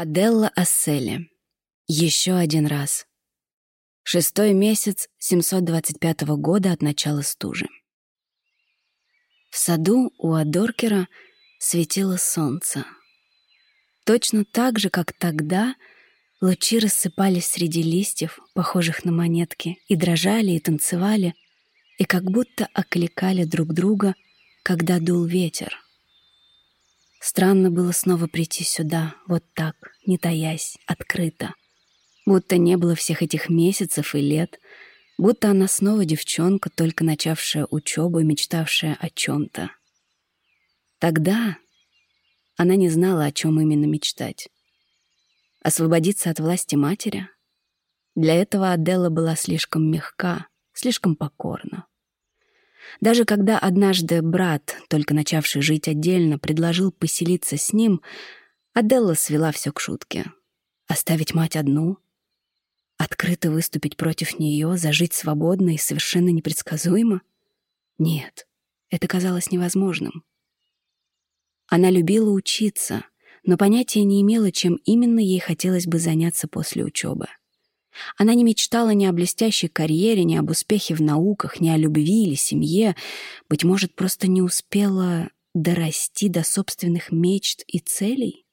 Аделла Ассели. Еще один раз. Шестой месяц 725 года от начала стужи. В саду у Адоркера светило солнце. Точно так же, как тогда, лучи рассыпались среди листьев, похожих на монетки, и дрожали, и танцевали, и как будто окликали друг друга, когда дул ветер — Странно было снова прийти сюда, вот так, не таясь, открыто. Будто не было всех этих месяцев и лет, будто она снова девчонка, только начавшая учебу и мечтавшая о чем-то. Тогда она не знала, о чем именно мечтать. Освободиться от власти матери? Для этого Аделла была слишком мягка, слишком покорна. Даже когда однажды брат, только начавший жить отдельно, предложил поселиться с ним, Аделла свела все к шутке. Оставить мать одну? Открыто выступить против нее, зажить свободно и совершенно непредсказуемо? Нет, это казалось невозможным. Она любила учиться, но понятия не имела, чем именно ей хотелось бы заняться после учебы. Она не мечтала ни о блестящей карьере, ни об успехе в науках, ни о любви или семье. Быть может, просто не успела дорасти до собственных мечт и целей?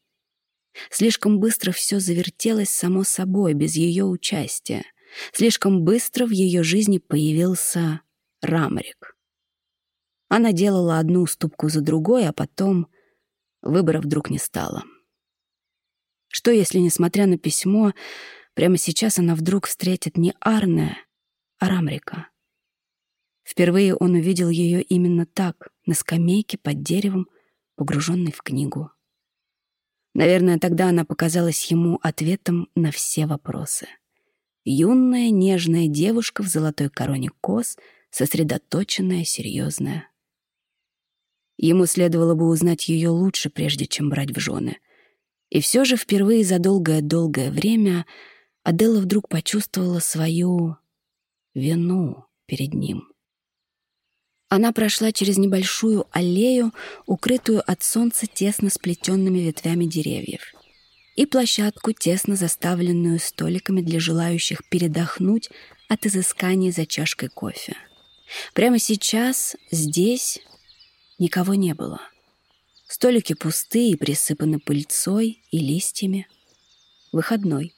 Слишком быстро все завертелось само собой, без ее участия. Слишком быстро в ее жизни появился Рамрик. Она делала одну уступку за другой, а потом выбора вдруг не стало. Что если, несмотря на письмо, Прямо сейчас она вдруг встретит не Арне, а Рамрика. Впервые он увидел ее именно так, на скамейке под деревом, погруженной в книгу. Наверное, тогда она показалась ему ответом на все вопросы. Юная, нежная девушка в золотой короне кос, сосредоточенная, серьезная. Ему следовало бы узнать ее лучше, прежде чем брать в жены. И все же впервые за долгое-долгое время — Аделла вдруг почувствовала свою вину перед ним. Она прошла через небольшую аллею, укрытую от солнца тесно сплетенными ветвями деревьев, и площадку, тесно заставленную столиками для желающих передохнуть от изысканий за чашкой кофе. Прямо сейчас здесь никого не было. Столики пустые присыпаны пыльцой и листьями. Выходной.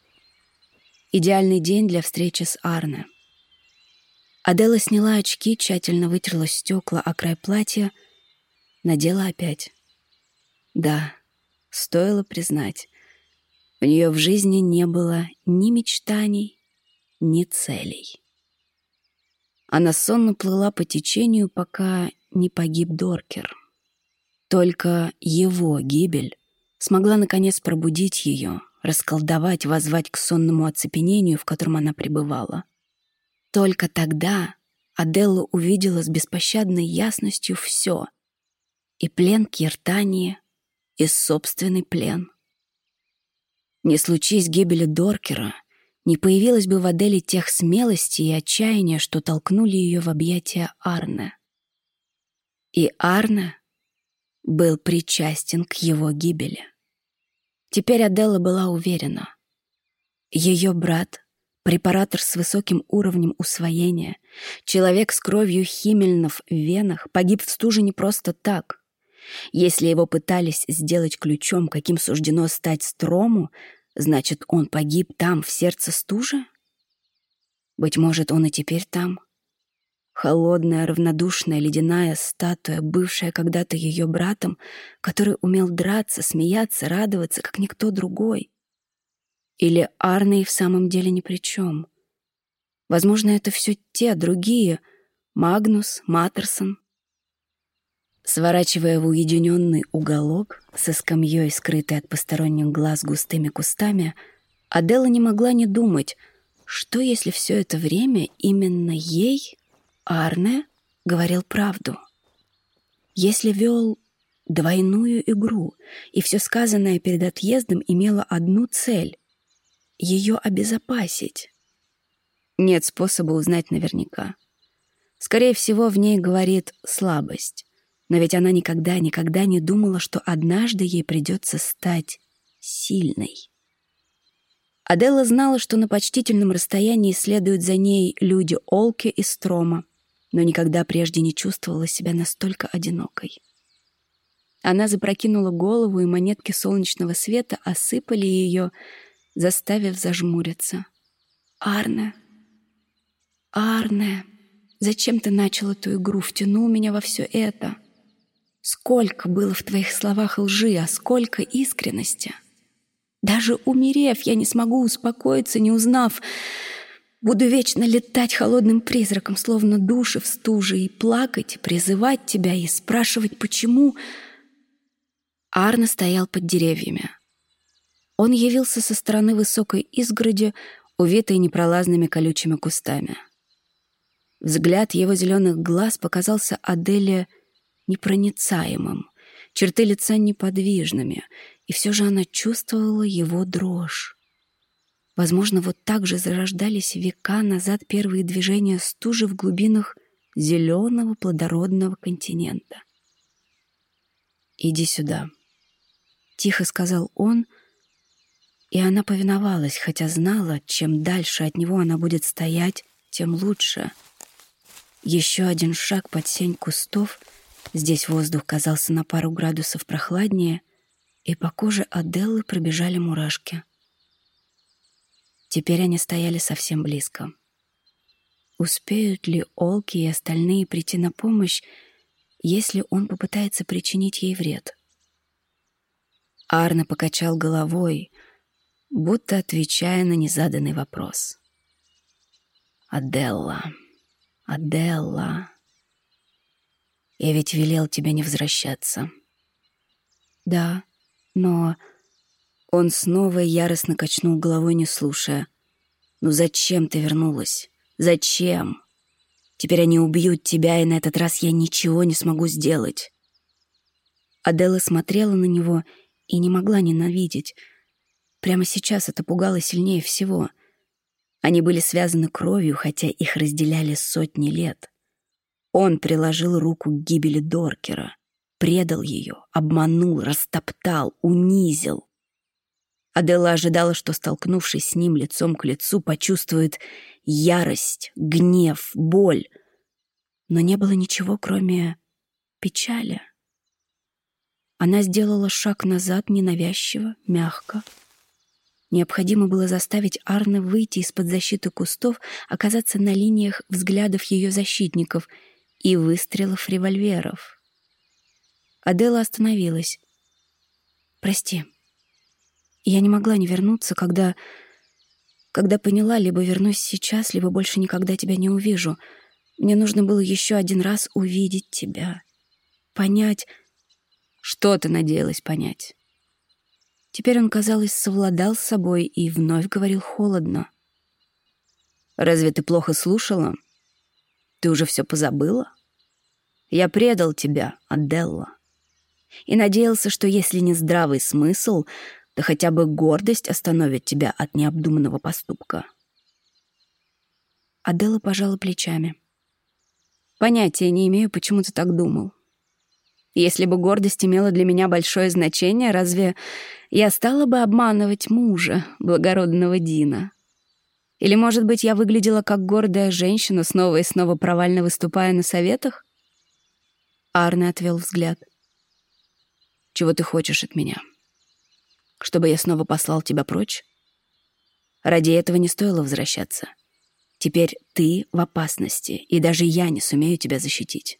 Идеальный день для встречи с Арне. Адела сняла очки, тщательно вытерла стекла о край платья, надела опять. Да, стоило признать, у нее в жизни не было ни мечтаний, ни целей. Она сонно плыла по течению, пока не погиб Доркер. Только его гибель смогла наконец пробудить ее, расколдовать, возвать к сонному оцепенению, в котором она пребывала. Только тогда Аделла увидела с беспощадной ясностью все — и плен Киртании, и собственный плен. Не случись гибели Доркера, не появилось бы в Аделе тех смелости и отчаяния, что толкнули ее в объятия Арне. И Арне был причастен к его гибели. Теперь Аделла была уверена. Ее брат, препаратор с высоким уровнем усвоения, человек с кровью химельнов в венах, погиб в стуже не просто так. Если его пытались сделать ключом, каким суждено стать Строму, значит, он погиб там, в сердце стужи? Быть может, он и теперь там? Холодная, равнодушная, ледяная статуя, бывшая когда-то ее братом, который умел драться, смеяться, радоваться, как никто другой. Или Арне в самом деле ни при чем. Возможно, это все те, другие. Магнус, Маттерсон. Сворачивая в уединенный уголок, со скамьей, скрытой от посторонних глаз густыми кустами, Адела не могла не думать, что если все это время именно ей Арне говорил правду. Если вел двойную игру, и все сказанное перед отъездом имело одну цель — ее обезопасить. Нет способа узнать наверняка. Скорее всего, в ней говорит слабость. Но ведь она никогда, никогда не думала, что однажды ей придется стать сильной. Аделла знала, что на почтительном расстоянии следуют за ней люди Олки и Строма, но никогда прежде не чувствовала себя настолько одинокой. Она запрокинула голову, и монетки солнечного света осыпали ее, заставив зажмуриться. «Арне! Арне! Зачем ты начал эту игру, втянул меня во все это? Сколько было в твоих словах лжи, а сколько искренности!» Даже умерев, я не смогу успокоиться, не узнав. Буду вечно летать холодным призраком, словно души в стуже, и плакать, призывать тебя, и спрашивать, почему... Арна стоял под деревьями. Он явился со стороны высокой изгороди, увитой непролазными колючими кустами. Взгляд его зеленых глаз показался Аделе непроницаемым, черты лица неподвижными, и все же она чувствовала его дрожь. Возможно, вот так же зарождались века назад первые движения стужи в глубинах зеленого плодородного континента. «Иди сюда», — тихо сказал он, и она повиновалась, хотя знала, чем дальше от него она будет стоять, тем лучше. Еще один шаг под сень кустов — Здесь воздух казался на пару градусов прохладнее, и по коже Аделлы пробежали мурашки. Теперь они стояли совсем близко. Успеют ли Олки и остальные прийти на помощь, если он попытается причинить ей вред? Арна покачал головой, будто отвечая на незаданный вопрос. «Аделла, Аделла...» Я ведь велел тебе не возвращаться. Да, но... Он снова яростно качнул головой, не слушая. «Ну зачем ты вернулась? Зачем? Теперь они убьют тебя, и на этот раз я ничего не смогу сделать». Адела смотрела на него и не могла ненавидеть. Прямо сейчас это пугало сильнее всего. Они были связаны кровью, хотя их разделяли сотни лет. Он приложил руку к гибели Доркера, предал ее, обманул, растоптал, унизил. Адела ожидала, что, столкнувшись с ним лицом к лицу, почувствует ярость, гнев, боль. Но не было ничего, кроме печали. Она сделала шаг назад ненавязчиво, мягко. Необходимо было заставить Арне выйти из-под защиты кустов, оказаться на линиях взглядов ее защитников — и выстрелов револьверов. Адела остановилась. «Прости, я не могла не вернуться, когда... Когда поняла, либо вернусь сейчас, либо больше никогда тебя не увижу. Мне нужно было еще один раз увидеть тебя. Понять, что ты надеялась понять». Теперь он, казалось, совладал с собой и вновь говорил холодно. «Разве ты плохо слушала?» Ты уже все позабыла? Я предал тебя, Аделла. И надеялся, что если не здравый смысл, то хотя бы гордость остановит тебя от необдуманного поступка. Аделла пожала плечами. Понятия не имею, почему ты так думал. Если бы гордость имела для меня большое значение, разве я стала бы обманывать мужа, благородного Дина? Или, может быть, я выглядела как гордая женщина, снова и снова провально выступая на советах? Арне отвел взгляд. «Чего ты хочешь от меня? Чтобы я снова послал тебя прочь? Ради этого не стоило возвращаться. Теперь ты в опасности, и даже я не сумею тебя защитить».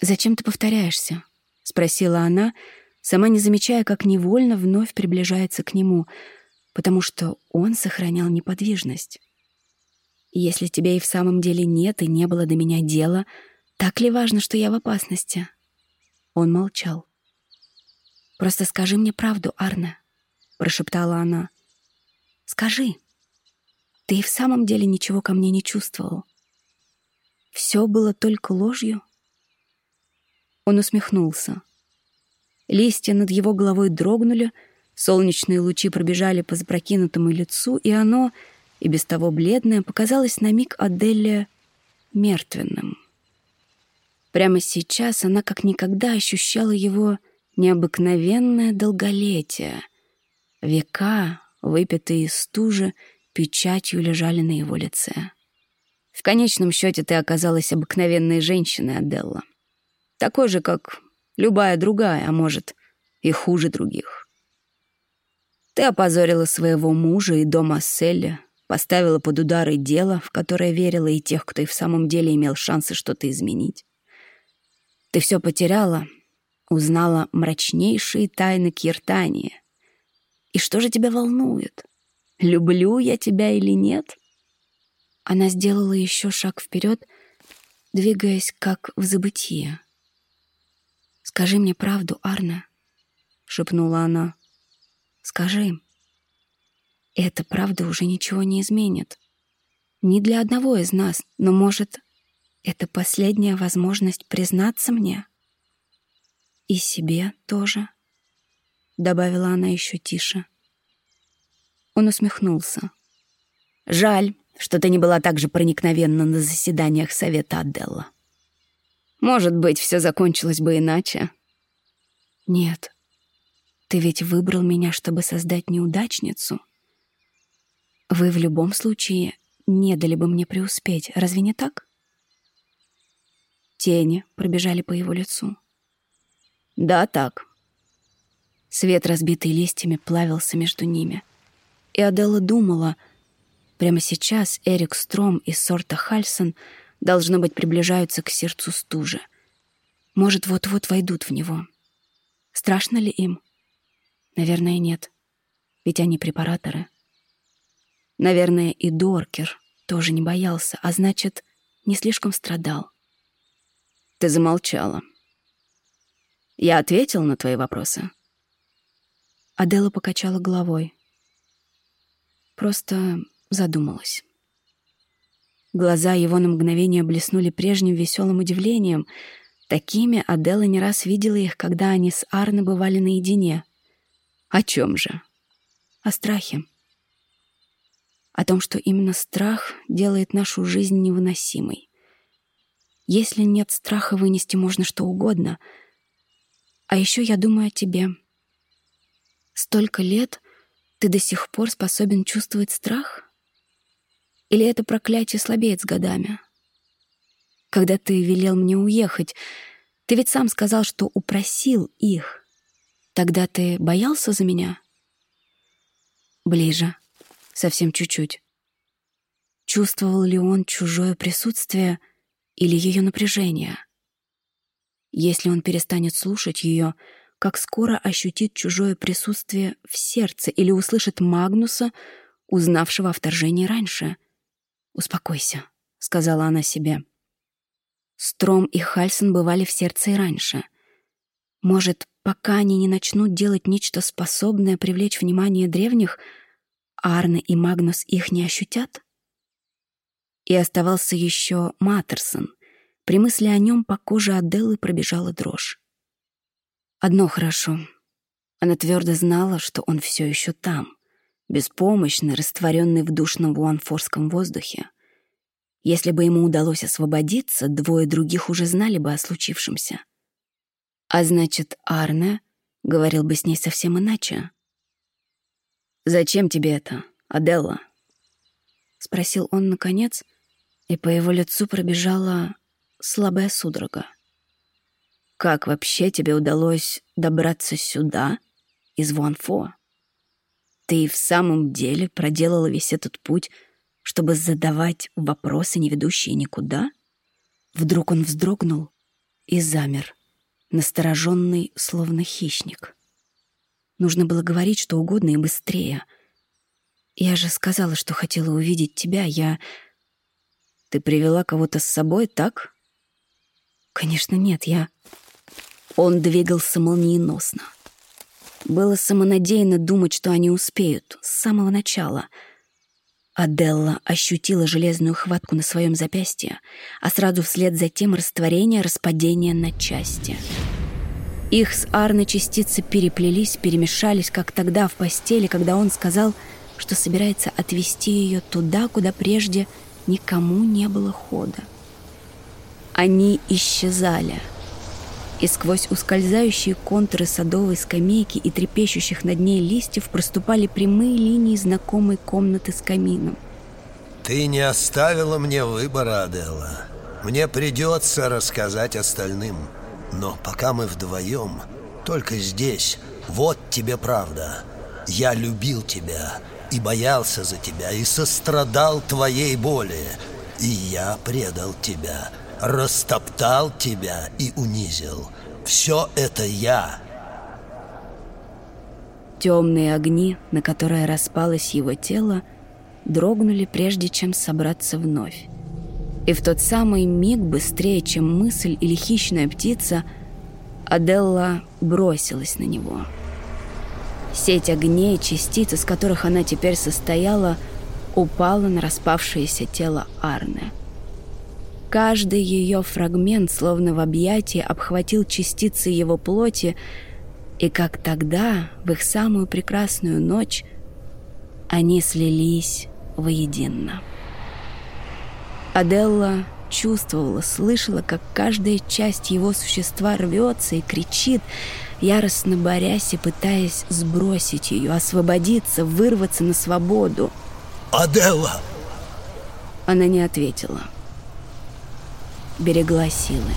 «Зачем ты повторяешься?» — спросила она, сама не замечая, как невольно вновь приближается к нему — потому что он сохранял неподвижность. Если тебе и в самом деле нет и не было до меня дела, так ли важно, что я в опасности? Он молчал. «Просто скажи мне правду, Арне», — прошептала она. «Скажи, ты и в самом деле ничего ко мне не чувствовал. Все было только ложью?» Он усмехнулся. Листья над его головой дрогнули, — Солнечные лучи пробежали по запрокинутому лицу, и оно, и без того бледное, показалось на миг Аделле мертвенным. Прямо сейчас она как никогда ощущала его необыкновенное долголетие. Века, выпитые из стужи, печатью лежали на его лице. В конечном счете ты оказалась обыкновенной женщиной, Аделла. Такой же, как любая другая, а может, и хуже других. Ты опозорила своего мужа и дом Асселя, поставила под удары дело, в которое верила и тех, кто и в самом деле имел шансы что-то изменить. Ты все потеряла, узнала мрачнейшие тайны Киртания. И что же тебя волнует? Люблю я тебя или нет? Она сделала еще шаг вперед, двигаясь как в забытие. «Скажи мне правду, Арна», — шепнула она. «Скажи». Эта правда уже ничего не изменит. Не для одного из нас, но, может, это последняя возможность признаться мне? И себе тоже, — добавила она еще тише. Он усмехнулся. «Жаль, что ты не была так же проникновенна на заседаниях Совета Аделла. Может быть, все закончилось бы иначе. Нет. Ты ведь выбрал меня, чтобы создать неудачницу. Вы в любом случае не дали бы мне преуспеть, разве не так? Тени пробежали по его лицу. Да, так. Свет, разбитый листьями, плавился между ними. И Аделла думала, прямо сейчас Эрик Стром из сорта Хальсон — должно быть, приближаются к сердцу стужи. Может, вот-вот войдут в него. Страшно ли им? Наверное, нет. Ведь они препараторы. Наверное, и Доркер тоже не боялся, а значит, не слишком страдал. Ты замолчала. Я ответил на твои вопросы. Адела покачала головой. Просто задумалась. Глаза его на мгновение блеснули прежним веселым удивлением. Такими Адела не раз видела их, когда они с Арной бывали наедине. О чем же? О страхе. О том, что именно страх делает нашу жизнь невыносимой. Если нет страха, вынести можно что угодно. А еще я думаю о тебе. Столько лет ты до сих пор способен чувствовать страх — или это проклятие слабеет с годами? Когда ты велел мне уехать, ты ведь сам сказал, что упросил их. Тогда ты боялся за меня? Ближе. Совсем чуть-чуть. Чувствовал ли он чужое присутствие или ее напряжение? Если он перестанет слушать ее, как скоро ощутит чужое присутствие в сердце или услышит Магнуса, узнавшего о вторжении раньше — «Успокойся», — сказала она себе. Стром и Хальсон бывали в сердце и раньше. Может, пока они не начнут делать нечто способное привлечь внимание древних, Арне и Магнус их не ощутят? И оставался еще Маттерсон. При мысли о нем по коже Аделлы пробежала дрожь. Одно хорошо. Она твердо знала, что он все еще там беспомощный, растворенный в душном вуанфорском воздухе. Если бы ему удалось освободиться, двое других уже знали бы о случившемся. А значит, Арне говорил бы с ней совсем иначе. «Зачем тебе это, Аделла?» — спросил он наконец, и по его лицу пробежала слабая судорога. «Как вообще тебе удалось добраться сюда, из Вуанфо?» Ты в самом деле проделала весь этот путь, чтобы задавать вопросы, не ведущие никуда? Вдруг он вздрогнул и замер, настороженный, словно хищник. Нужно было говорить что угодно и быстрее. Я же сказала, что хотела увидеть тебя. Я... Ты привела кого-то с собой, так? Конечно, нет, я... Он двигался молниеносно. Было самонадеянно думать, что они успеют с самого начала. Аделла ощутила железную хватку на своем запястье, а сразу вслед за тем растворение, распадение на части. Их с Арной частицы переплелись, перемешались, как тогда в постели, когда он сказал, что собирается отвезти ее туда, куда прежде никому не было хода. Они исчезали. и сквозь ускользающие контуры садовой скамейки и трепещущих над ней листьев проступали прямые линии знакомой комнаты с камином. «Ты не оставила мне выбора, Аделла. Мне придется рассказать остальным. Но пока мы вдвоем, только здесь, вот тебе правда. Я любил тебя и боялся за тебя, и сострадал твоей боли. И я предал тебя, растоптал тебя и унизил. Все это я. Темные огни, на которые распалось его тело, дрогнули, прежде чем собраться вновь. И в тот самый миг, быстрее, чем мысль или хищная птица, Аделла бросилась на него. Сеть огней, частиц, из которых она теперь состояла, упала на распавшееся тело Арны. Каждый ее фрагмент, словно в объятии, обхватил частицы его плоти, и как тогда, в их самую прекрасную ночь, они слились воедино. Аделла чувствовала, слышала, как каждая часть его существа рвется и кричит, яростно борясь и пытаясь сбросить ее, освободиться, вырваться на свободу. «Аделла!» Она не ответила берегла силы.